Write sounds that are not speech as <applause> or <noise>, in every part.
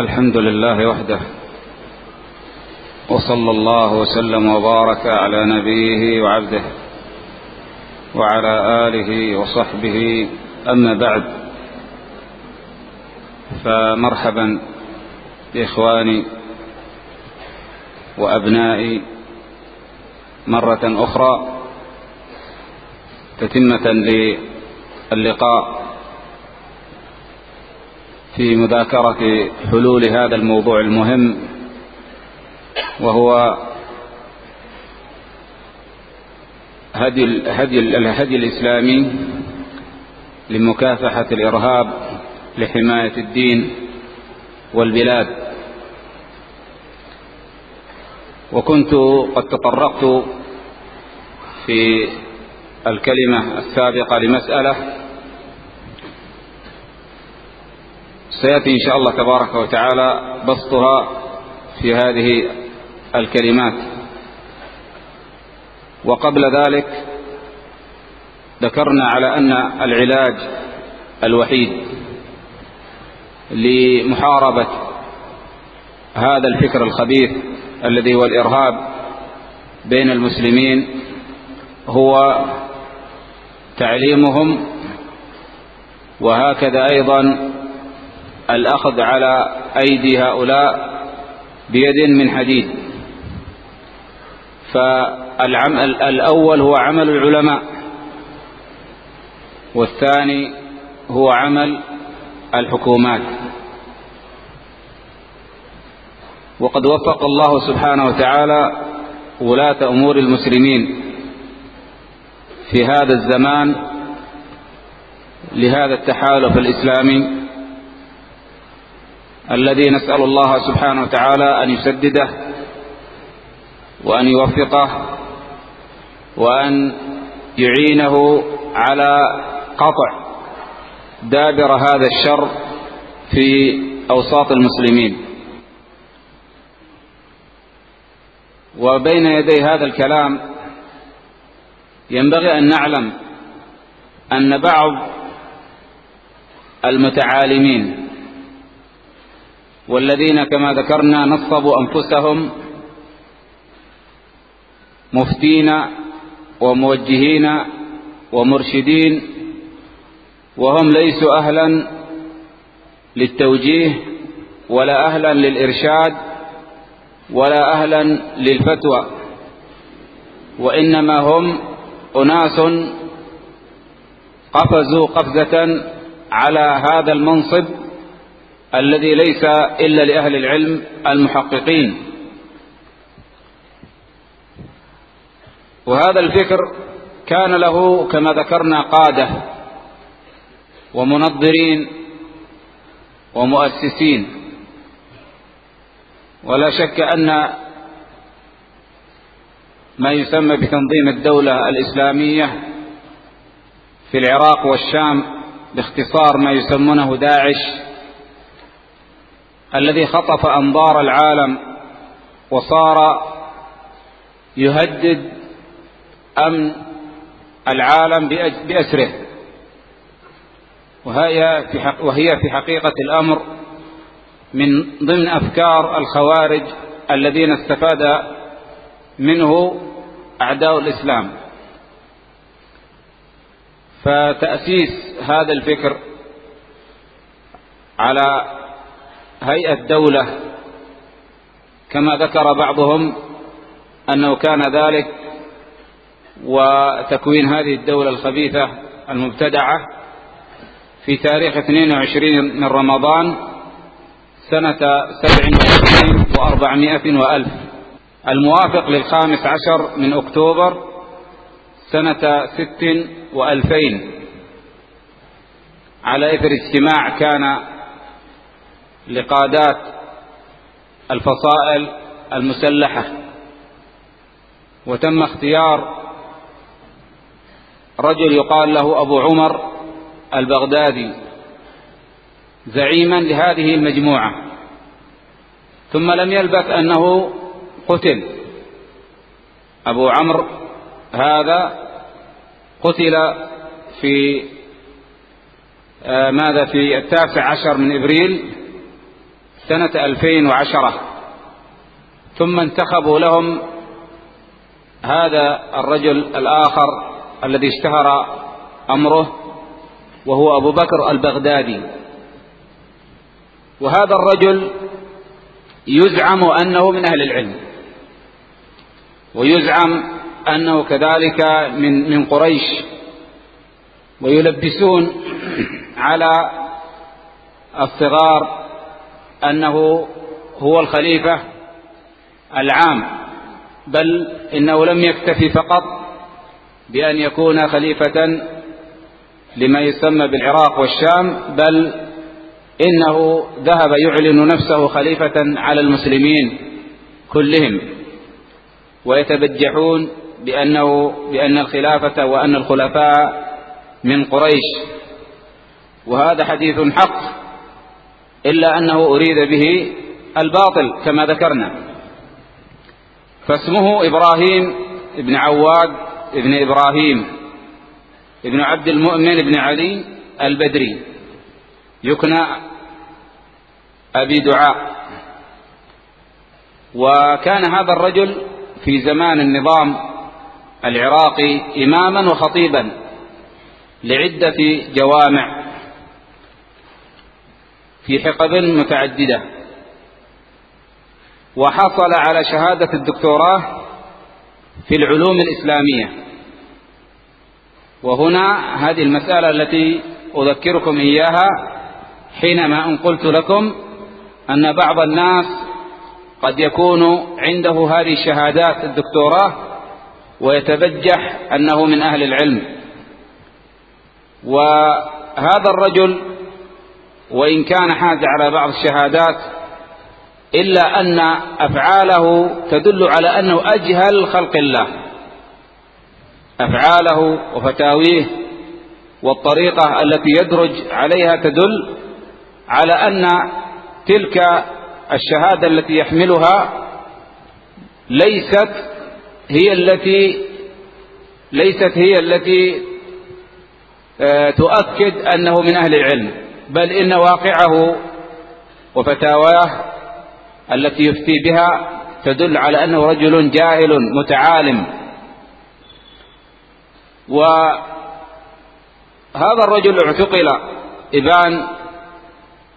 الحمد لله وحده وصلى الله وسلم وبارك على نبيه وعبده وعلى آله وصحبه. أما بعد فمرحبا بإخواني وأبنائي مرة أخرى تتمة للقاء في مذاكرة حلول هذا الموضوع المهم وهو هدي الهدي, الهدي الإسلامي لمكافحة الإرهاب لحماية الدين والبلاد. وكنت قد تطرقت في الكلمة السابقة لمسألة سيأتي إن شاء الله تبارك وتعالى بسطها في هذه الكلمات. وقبل ذلك ذكرنا على أن العلاج الوحيد لمحاربة هذا الفكر الخبيث الذي هو الإرهاب بين المسلمين هو تعليمهم وهكذا أيضا الأخذ على أيدي هؤلاء بيد من حديد. فالعمل الأول هو عمل العلماء والثاني هو عمل الحكومات. وقد وفق الله سبحانه وتعالى ولاة أمور المسلمين في هذا الزمان لهذا التحالف الإسلامي. الذي نسأل الله سبحانه وتعالى أن يسدده وأن يوفقه وأن يعينه على قطع دابر هذا الشر في أوساط المسلمين. وبين يدي هذا الكلام ينبغي أن نعلم أن بعض المتعالمين والذين كما ذكرنا نصبوا أنفسهم مفتين وموجهين ومرشدين وهم ليسوا أهلا للتوجيه ولا أهلا للإرشاد ولا أهلا للفتوى وإنما هم أناس قفزوا قفزة على هذا المنصب الذي ليس إلا لأهل العلم المحققين. وهذا الفكر كان له كما ذكرنا قادة ومنظرين ومؤسسين. ولا شك أن ما يسمى بتنظيم الدولة الإسلامية في العراق والشام باختصار ما يسمونه داعش الذي خطف أنظار العالم وصار يهدد أمن العالم بأسره. وهي في حقيقة الأمر من ضمن أفكار الخوارج الذين استفاد منه أعداء الإسلام. فتأسيس هذا الفكر على هيئة دولة كما ذكر بعضهم أنه كان ذلك وتكوين هذه الدولة الخبيثة المبتدعة في تاريخ 22 من رمضان سنة 27 وأربعمائة وألف. الموافق للخامس عشر من أكتوبر سنة ست وألفين. على إثر اجتماع كان لقادات الفصائل المسلحة. وتم اختيار رجل يقال له أبو عمر البغدادي زعيما لهذه المجموعة. ثم لم يلبث أنه قتل. أبو عمرو هذا قتل في آه، ماذا في التاسع عشر من إبريل سنة 2010 ثم انتخبوا لهم هذا الرجل الآخر الذي اشتهر أمره وهو أبو بكر البغدادي. وهذا الرجل يزعم أنه من أهل العلم ويزعم أنه كذلك من من قريش ويلبسون على الصغار أنه هو الخليفة العام بل إنه لم يكتفي فقط بأن يكون خليفة لما يسمى بالعراق والشام بل إنه ذهب يعلن نفسه خليفة على المسلمين كلهم ويتبجحون بأنه بأن الخلافة وأن الخلفاء من قريش. وهذا حديث حق إلا أنه أريد به الباطل كما ذكرنا. فاسمه إبراهيم بن عواد بن إبراهيم ابن عبد المؤمن بن علي البدري. يكنى أبي دعاء. وكان هذا الرجل في زمان النظام العراقي إماما وخطيبا لعدة جوامع. في حقب متعددة. وحصل على شهادة الدكتوراه في العلوم الإسلامية. وهنا هذه المسألة التي أذكركم إياها حينما أن قلت لكم أن بعض الناس قد يكون عنده هذه الشهادات الدكتوراه ويتبجح أنه من أهل العلم. وهذا الرجل وإن كان حاز على بعض الشهادات إلا أن أفعاله تدل على أنه أجهل خلق الله. أفعاله وفتاويه والطريقة التي يدرج عليها تدل على أن تلك الشهادة التي يحملها ليست هي التي ليست هي التي تؤكد أنه من أهل العلم. بل إن واقعه وفتاواه التي يفتي بها تدل على أنه رجل جاهل متعالم. وهذا الرجل اعتقل إبان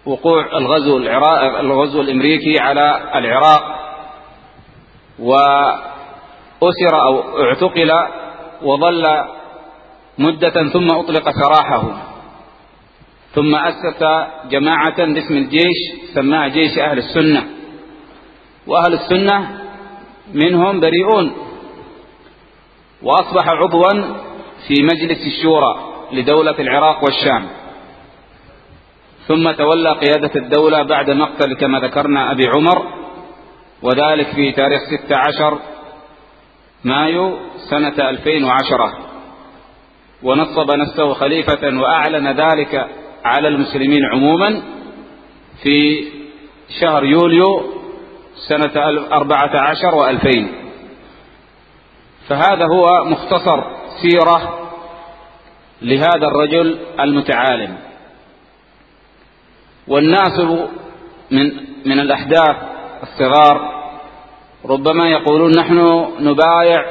وقوع الغزو العراق الغزو الأمريكي على العراق وأسر أو اعتقل وظل مدة ثم أطلق سراحه. ثم أسس جماعة باسم الجيش سماها جيش أهل السنة. وأهل السنة منهم بريئون. وأصبح عضوا في مجلس الشورى لدولة العراق والشام. ثم تولى قيادة الدولة بعد مقتل كما ذكرنا أبي عمر وذلك في تاريخ 16 مايو سنة 2010 ونصب نفسه خليفة وأعلن ذلك على المسلمين عموما في شهر يوليو سنة أربعة عشر وألفين. فهذا هو مختصر سيرة لهذا الرجل المتعالم. والناس من من الأحداث الصغار ربما يقولون نحن نبايع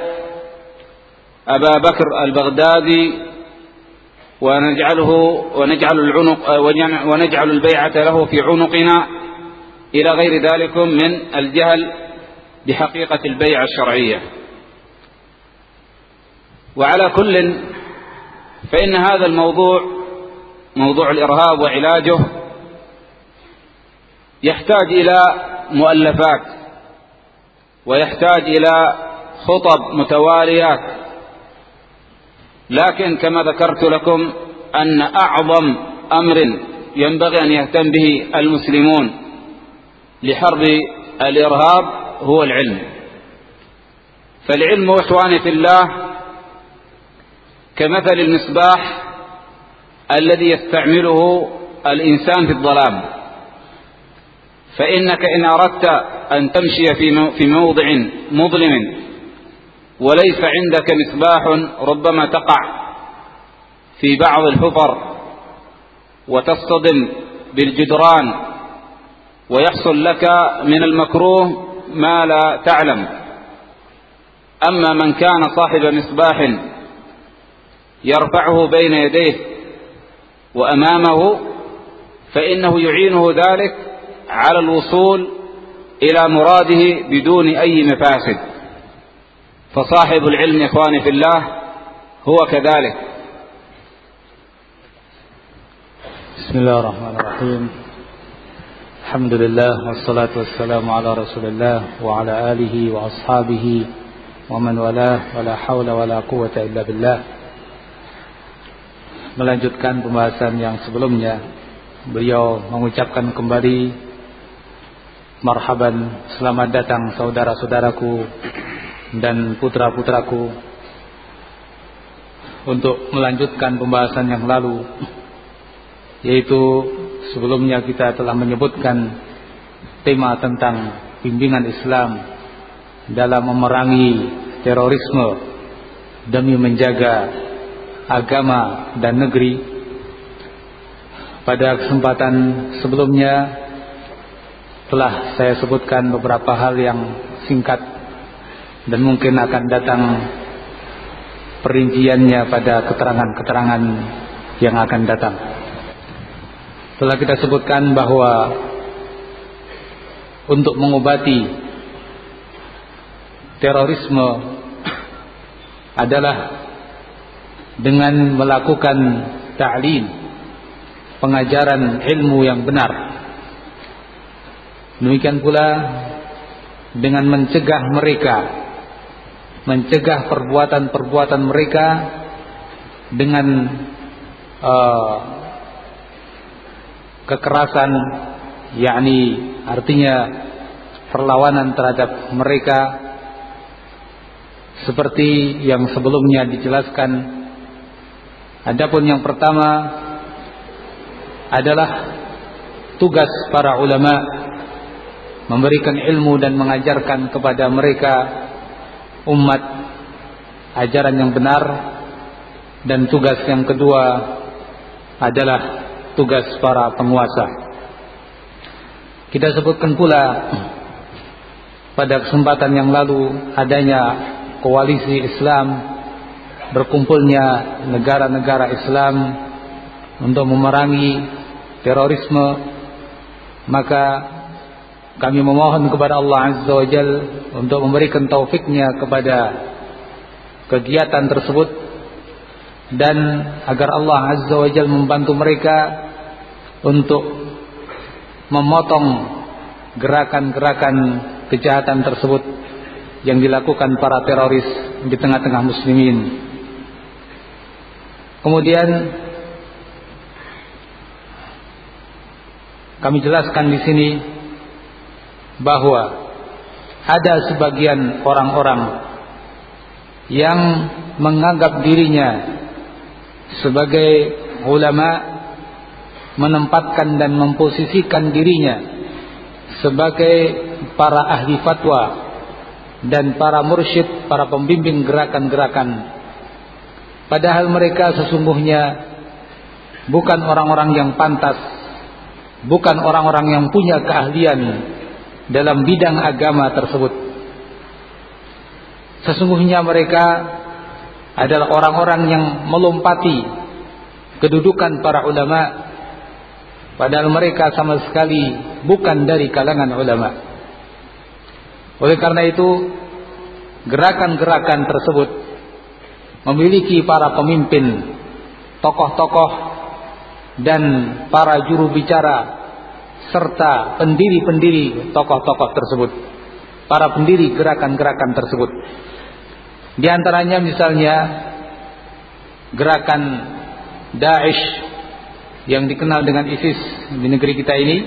أبا بكر البغدادي ونجعله ونجعل العنق ونجعل البيعة له في عنقنا. إلى غير ذلك من الجهل بحقيقة البيعة الشرعية. وعلى كل فإن هذا الموضوع موضوع الإرهاب وعلاجه يحتاج إلى مؤلفات ويحتاج إلى خطب متواليات. لكن كما ذكرت لكم أن أعظم أمر ينبغي أن يهتم به المسلمون لحرب الإرهاب هو العلم. فالعلم إخواني في الله كمثل المصباح الذي يستعمله الإنسان في الظلام. فإنك إن أردت أن تمشي في موضع مظلم وليس عندك مصباح ربما تقع في بعض الحفر وتصطدم بالجدران ويحصل لك من المكروه ما لا تعلم. أما من كان صاحب مصباح يرفعه بين يديه وأمامه فإنه يعينه ذلك على الوصول إلى مراده بدون أي مفاسد. فصاحب العلم إخواني في الله هو كذلك بسم الله الرحمن الرحيم الحمد لله والصلاة والسلام على رسول الله وعلى آله وأصحابه ومن والاه ولا حول ولا قوة إلا بالله melanjutkan pembahasan yang sebelumnya beliau mengucapkan kembali marhaban selamat datang saudara-saudaraku dan putra-putraku untuk melanjutkan pembahasan yang lalu yaitu sebelumnya kita telah menyebutkan tema tentang bimbingan Islam dalam memerangi terorisme demi menjaga agama dan negeri. Pada kesempatan sebelumnya telah saya sebutkan beberapa hal yang singkat dan mungkin akan datang perinciannya pada keterangan-keterangan yang akan datang. Telah kita sebutkan bahwa untuk mengobati terorisme adalah dengan melakukan ta'lim pengajaran ilmu yang benar demikian pula dengan mencegah mereka mencegah perbuatan-perbuatan mereka dengan uh, kekerasan yakni artinya perlawanan terhadap mereka seperti yang sebelumnya dijelaskan. Adapun yang pertama adalah tugas para ulama memberikan ilmu dan mengajarkan kepada mereka umat ajaran yang benar dan tugas yang kedua adalah tugas para penguasa. Kita sebutkan pula pada kesempatan yang lalu adanya koalisi Islam berkumpulnya negara-negara Islam untuk memerangi terorisme maka kami memohon kepada Allah Azza wa Jal untuk memberikan taufiknya kepada kegiatan tersebut dan agar Allah Azza wa Jal membantu mereka untuk memotong gerakan-gerakan kejahatan tersebut yang dilakukan para teroris di tengah-tengah muslimin. Kemudian kami jelaskan di sini bahwa ada sebagian orang-orang yang menganggap dirinya sebagai ulama menempatkan dan memposisikan dirinya sebagai para ahli fatwa dan para mursyid, para pembimbing gerakan-gerakan. Padahal mereka sesungguhnya bukan orang-orang yang pantas, bukan orang-orang yang punya keahlian dalam bidang agama tersebut. Sesungguhnya mereka adalah orang-orang yang melompati kedudukan para ulama padahal mereka sama sekali bukan dari kalangan ulama. Oleh karena itu, gerakan-gerakan tersebut memiliki para pemimpin, tokoh-tokoh dan para juru bicara serta pendiri-pendiri tokoh-tokoh tersebut, para pendiri gerakan-gerakan tersebut. Di antaranya misalnya gerakan Daesh yang dikenal dengan ISIS di negeri kita ini,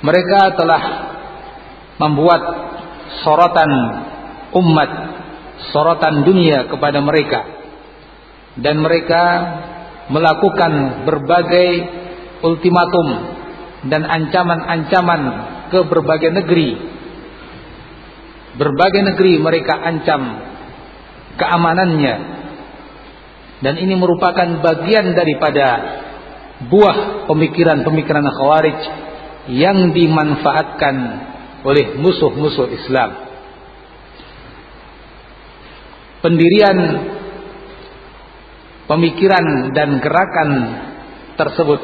mereka telah membuat sorotan umat sorotan dunia kepada mereka. Dan mereka melakukan berbagai ultimatum dan ancaman-ancaman ke berbagai negeri berbagai negeri mereka ancam keamanannya dan ini merupakan bagian daripada buah pemikiran-pemikiran khawarij yang dimanfaatkan oleh musuh-musuh Islam. Pendirian pemikiran dan gerakan tersebut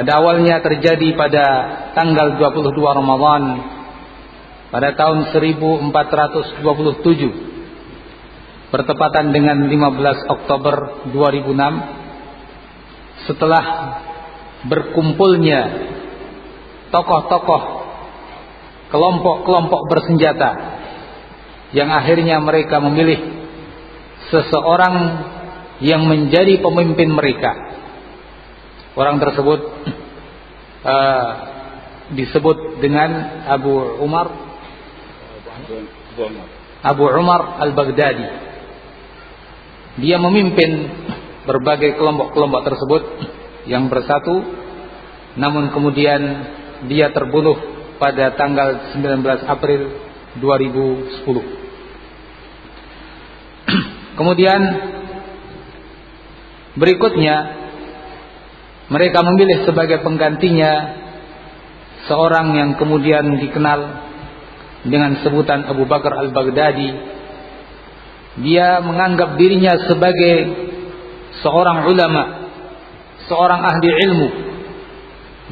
pada awalnya terjadi pada tanggal 22 Ramadan pada tahun 1427 bertepatan dengan 15 Oktober 2006 setelah berkumpulnya tokoh-tokoh kelompok-kelompok bersenjata yang akhirnya mereka memilih seseorang yang menjadi pemimpin mereka. Orang tersebut uh, <clears throat> disebut dengan Abu Umar Abu Umar Al-Baghdadi. Dia memimpin berbagai kelompok-kelompok tersebut yang bersatu namun kemudian dia terbunuh pada tanggal 19 April 2010. <clears throat> Kemudian Berikutnya mereka memilih sebagai penggantinya seorang yang kemudian dikenal dengan sebutan Abu Bakar Al-Baghdadi. Dia menganggap dirinya sebagai seorang ulama, seorang ahli ilmu.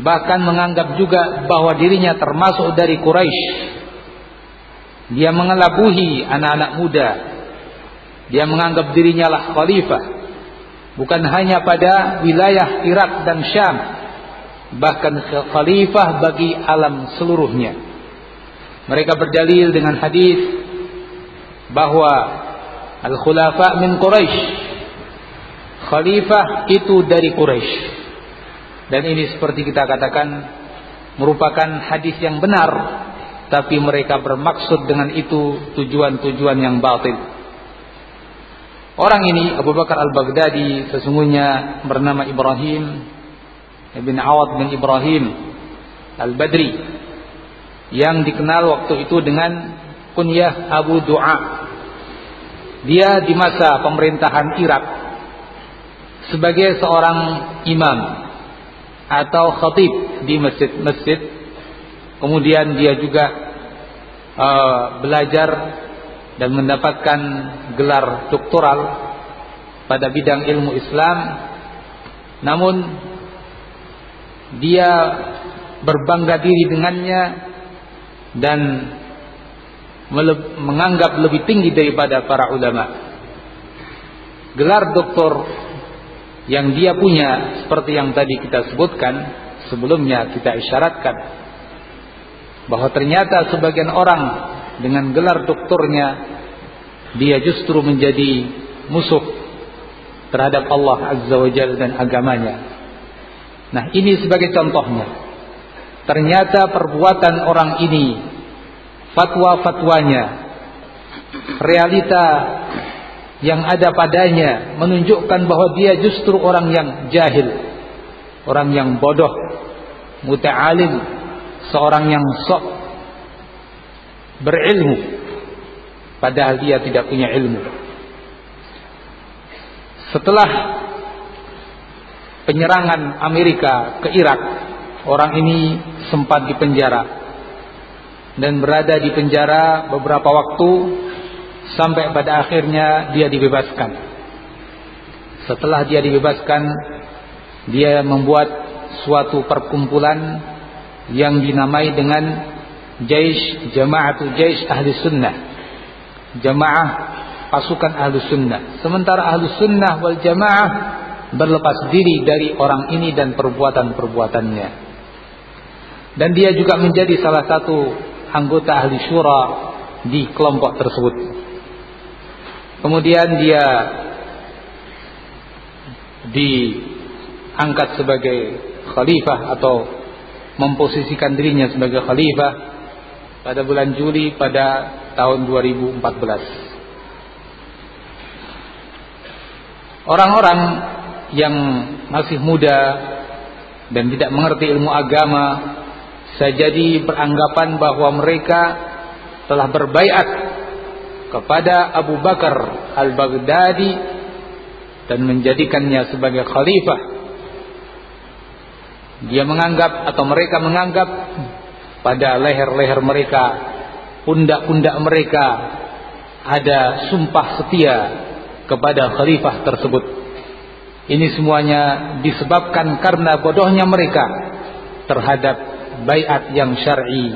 Bahkan menganggap juga bahwa dirinya termasuk dari Quraisy. Dia mengelabuhi anak-anak muda. Dia menganggap dirinya lah khalifah bukan hanya pada wilayah Irak dan Syam bahkan khalifah bagi alam seluruhnya. Mereka berdalil dengan hadis bahwa al-khulafa min Quraisy khalifah itu dari Quraisy dan ini seperti kita katakan merupakan hadis yang benar tapi mereka bermaksud dengan itu tujuan-tujuan yang batil Orang ini Abu Bakar Al-Baghdadi sesungguhnya bernama Ibrahim bin Awad bin Ibrahim Al-Badri yang dikenal waktu itu dengan kunyah Abu Du'a. Dia di masa pemerintahan Irak sebagai seorang imam atau khatib di masjid-masjid. Kemudian dia juga uh, belajar dan mendapatkan gelar doktoral pada bidang ilmu Islam. Namun dia berbangga diri dengannya dan menganggap lebih tinggi daripada para ulama. Gelar doktor yang dia punya seperti yang tadi kita sebutkan sebelumnya kita isyaratkan bahwa ternyata sebagian orang dengan gelar doktornya dia justru menjadi musuh terhadap Allah Azza wa Jalla dan agamanya. Nah, ini sebagai contohnya. Ternyata perbuatan orang ini fatwa-fatwanya realita yang ada padanya menunjukkan bahwa dia justru orang yang jahil, orang yang bodoh, muta'alim, seorang yang sok berilmu padahal dia tidak punya ilmu. Setelah penyerangan Amerika ke Irak, orang ini sempat dipenjara dan berada di penjara beberapa waktu sampai pada akhirnya dia dibebaskan. Setelah dia dibebaskan, dia membuat suatu perkumpulan yang dinamai dengan Jaish Jamaatul Jaish Ahli Sunnah. Jamaah pasukan Ahli Sunnah. Sementara Ahli Sunnah wal Jamaah Berlepas diri dari orang ini dan perbuatan-perbuatannya. Dan dia juga menjadi salah satu anggota Ahli Syura Di kelompok tersebut. Kemudian dia Diangkat sebagai khalifah atau memposisikan dirinya sebagai khalifah pada bulan Juli pada tahun 2014. Orang-orang yang masih muda dan tidak mengerti ilmu agama saya jadi beranggapan bahwa mereka telah berbaiat kepada Abu Bakar Al-Baghdadi dan menjadikannya sebagai khalifah dia menganggap atau mereka menganggap pada leher-leher mereka, pundak-pundak mereka ada sumpah setia kepada khalifah tersebut. Ini semuanya disebabkan karena bodohnya mereka terhadap bayat yang syar'i.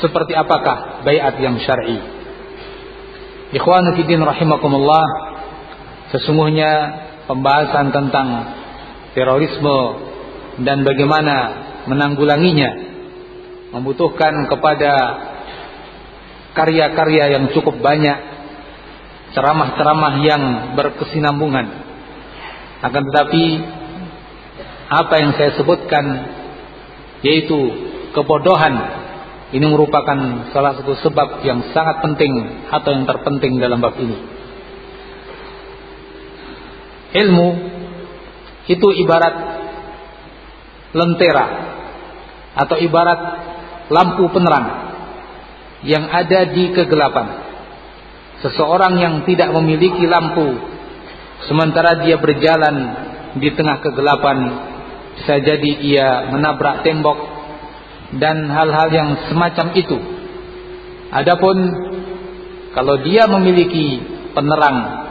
Seperti apakah bayat yang syar'i? Ikhwanu rahimakumullah, sesungguhnya pembahasan tentang terorisme dan bagaimana menanggulanginya membutuhkan kepada karya-karya yang cukup banyak, ceramah-ceramah yang berkesinambungan. Akan tetapi apa yang saya sebutkan yaitu kebodohan ini merupakan salah satu sebab yang sangat penting atau yang terpenting dalam bab ini. Ilmu itu ibarat lentera atau ibarat lampu penerang yang ada di kegelapan. Seseorang yang tidak memiliki lampu sementara dia berjalan di tengah kegelapan bisa jadi ia menabrak tembok dan hal-hal yang semacam itu. Adapun kalau dia memiliki penerang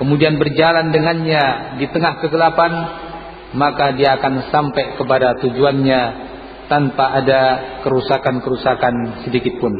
kemudian berjalan dengannya di tengah kegelapan maka dia akan sampai kepada tujuannya tanpa ada kerusakan-kerusakan sedikit pun.